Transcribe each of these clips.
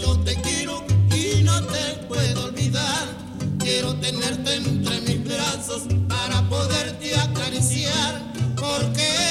Yo te quiero y no te puedo olvidar. Quiero tenerte entre mis brazos para poderte acariciar. Porque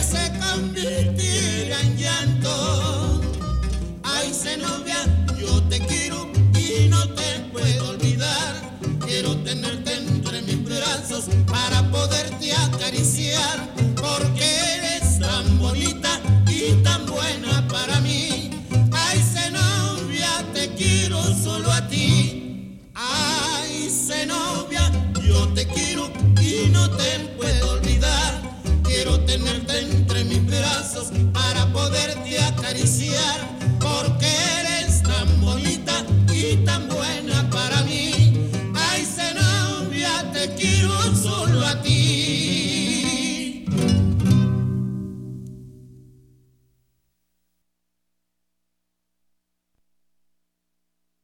se convirtiera en llanto. Ay, Zenobia, yo te quiero y no te puedo olvidar. Quiero tenerte entre mis brazos para poderte acariciar. te quiero solo a ti.